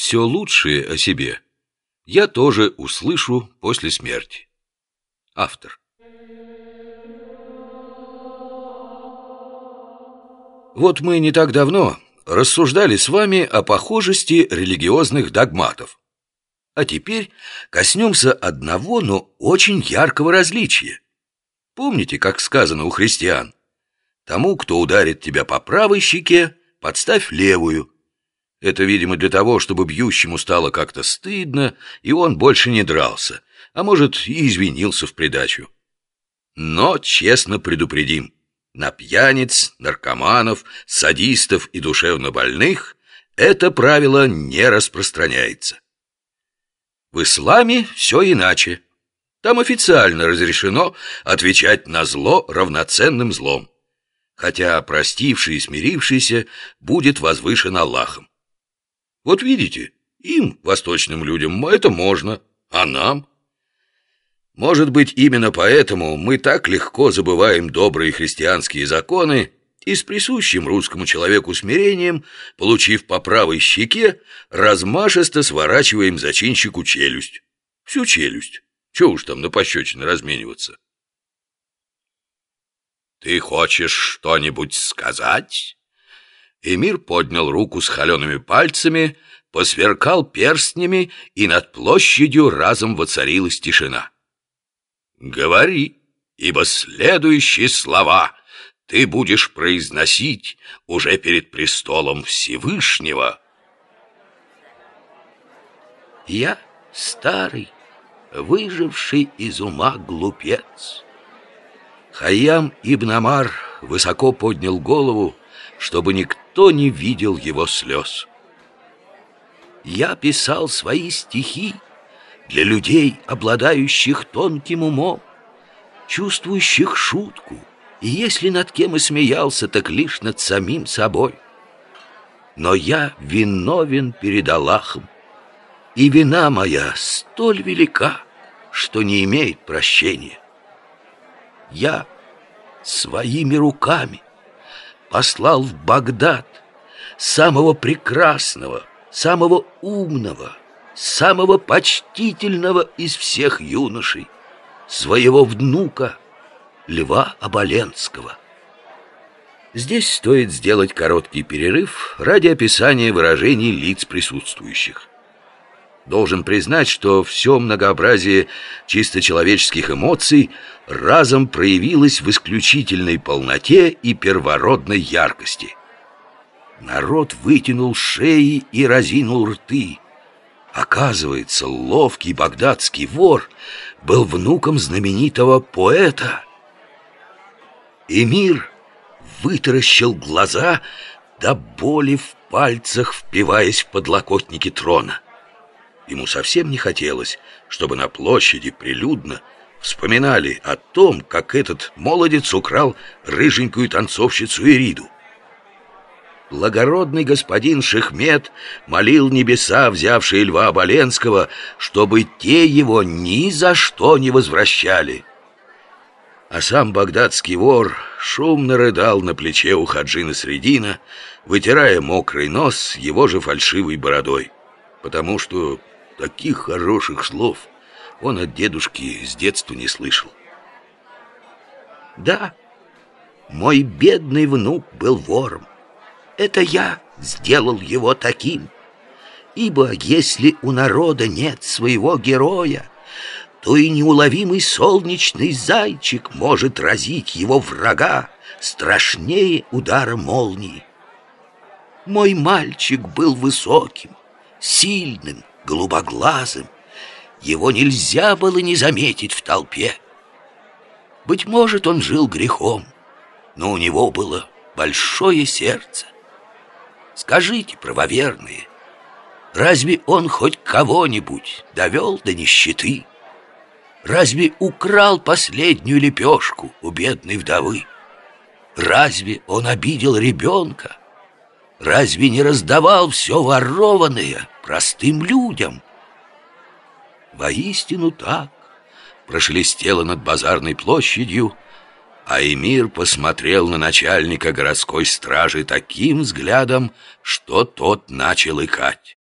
все лучшее о себе я тоже услышу после смерти. Автор. Вот мы не так давно рассуждали с вами о похожести религиозных догматов. А теперь коснемся одного, но очень яркого различия. Помните, как сказано у христиан? Тому, кто ударит тебя по правой щеке, подставь левую. Это, видимо, для того, чтобы бьющему стало как-то стыдно, и он больше не дрался, а может, и извинился в придачу. Но честно предупредим, на пьяниц, наркоманов, садистов и душевнобольных это правило не распространяется. В исламе все иначе. Там официально разрешено отвечать на зло равноценным злом, хотя простивший и смирившийся будет возвышен Аллахом. Вот видите, им, восточным людям, это можно, а нам? Может быть, именно поэтому мы так легко забываем добрые христианские законы и с присущим русскому человеку смирением, получив по правой щеке, размашисто сворачиваем зачинщику челюсть. Всю челюсть. Чего уж там на пощечины размениваться? «Ты хочешь что-нибудь сказать?» Эмир поднял руку с холеными пальцами, посверкал перстнями, и над площадью разом воцарилась тишина. «Говори, ибо следующие слова ты будешь произносить уже перед престолом Всевышнего». «Я старый, выживший из ума глупец». Хайям Ибн Амар высоко поднял голову, чтобы никто не видел его слез. Я писал свои стихи для людей, обладающих тонким умом, чувствующих шутку, и если над кем и смеялся, так лишь над самим собой. Но я виновен перед Аллахом, и вина моя столь велика, что не имеет прощения. Я своими руками послал в Багдад самого прекрасного, самого умного, самого почтительного из всех юношей, своего внука Льва Оболенского. Здесь стоит сделать короткий перерыв ради описания выражений лиц присутствующих. Должен признать, что все многообразие чисто человеческих эмоций разом проявилось в исключительной полноте и первородной яркости. Народ вытянул шеи и разинул рты. Оказывается, ловкий багдадский вор был внуком знаменитого поэта. Эмир вытаращил глаза до боли в пальцах, впиваясь в подлокотники трона. Ему совсем не хотелось, чтобы на площади прилюдно вспоминали о том, как этот молодец украл рыженькую танцовщицу Ириду. Благородный господин Шехмет молил небеса, взявшие льва Оболенского, чтобы те его ни за что не возвращали. А сам багдадский вор шумно рыдал на плече у Хаджина Средина, вытирая мокрый нос его же фальшивой бородой, потому что Таких хороших слов он от дедушки с детства не слышал. Да, мой бедный внук был вором. Это я сделал его таким. Ибо если у народа нет своего героя, то и неуловимый солнечный зайчик может разить его врага страшнее удара молнии. Мой мальчик был высоким, сильным, голубоглазым. Его нельзя было не заметить в толпе. Быть может, он жил грехом, но у него было большое сердце. Скажите, правоверные, разве он хоть кого-нибудь довел до нищеты? Разве украл последнюю лепешку у бедной вдовы? Разве он обидел ребенка? Разве не раздавал все ворованное простым людям? Воистину так прошелестело над базарной площадью, а Эмир посмотрел на начальника городской стражи таким взглядом, что тот начал икать.